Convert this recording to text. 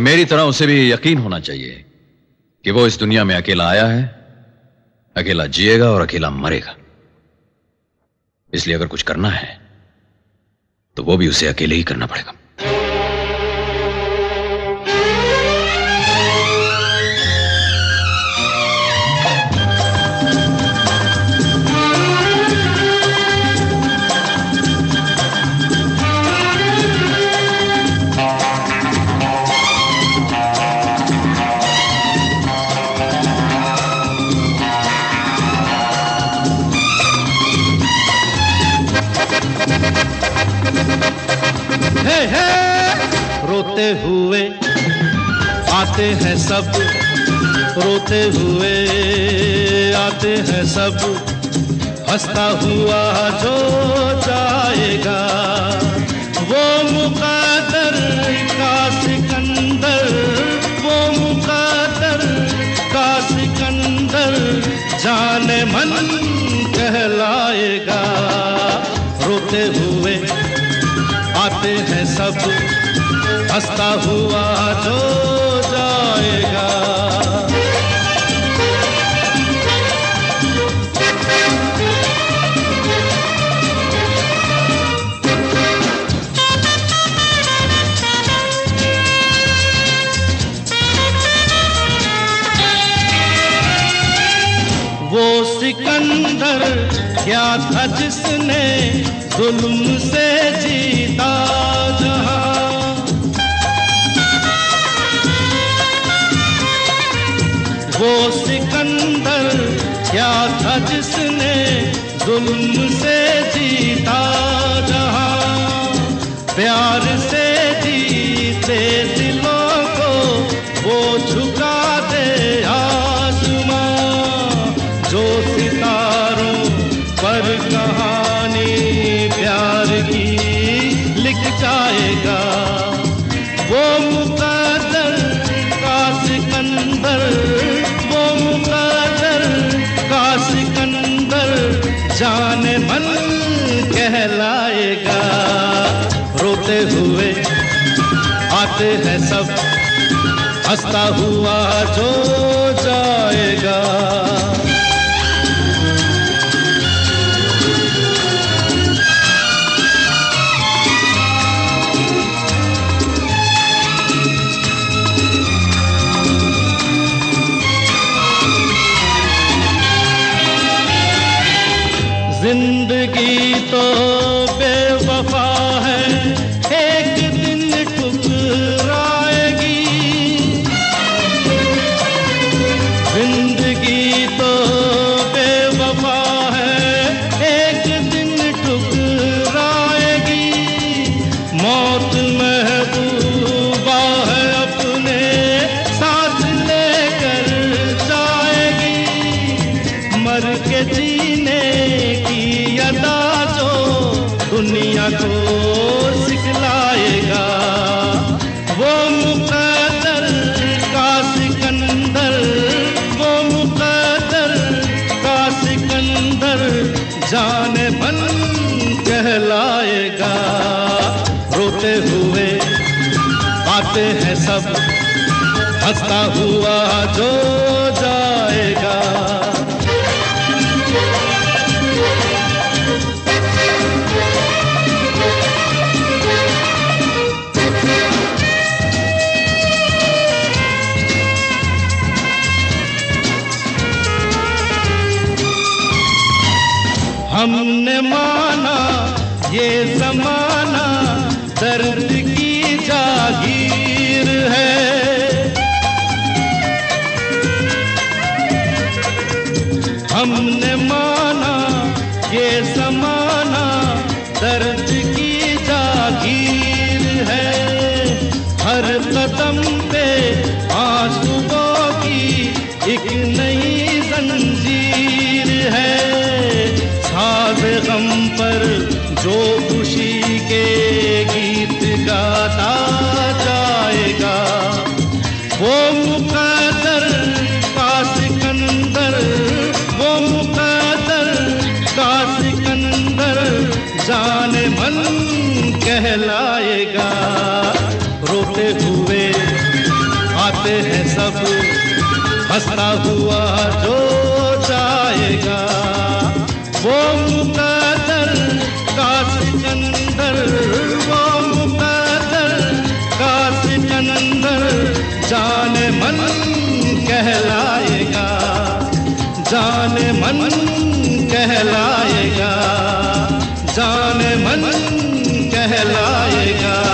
मेरी तरह उसे भी यकीन होना चाहिए कि वो इस दुनिया में अकेला आया है, अकेला जिएगा और अकेला मरेगा। इसलिए अगर कुछ करना है तो वो भी उसे अकेले ही करना पड़ेगा। हे हे। रोते हुए आते हैं सब। रोते हुए आते हैं सब। हंसता हुआ जो जाएगा, वो मुकादर का सिकंदर, वो मुकदर का सिकंदर जाने मन कहलाएगा। रोते हुए आते हैं सब। हंसता हुआ जो जाएगा। वो सिकंदर क्या था जिसने जुल्म से जीता? क्या था जिसने जुल्म से जीता जहाँ प्यार से जीते दिलों को, वो झुका दे आसमां। जो सितारों पर कहानी प्यार की लिख जाएगा, वो मुकदर का सिकंदर कहलाएगा। रोते हुए आते हैं सब हंसता हुआ जो जाएगा। आते हैं सब। हंसता हुआ जो जाएगा। हमने माना ये जमाना दर्द की हमने माना, ये समाना दर्द की जागीर है। हर कदम पे आंसुओं की एक नई जंजीर है। साज गम पर जो खुशी कहलाएगा रोते हुए आते हैं सब। हंसता हुआ जो जाएगा वो मुकदर का सिकंदर वो मुकदर का सिकंदर जान मन कहलाएगा। जान मन कहलाएगा। जाने मन कहलाएगा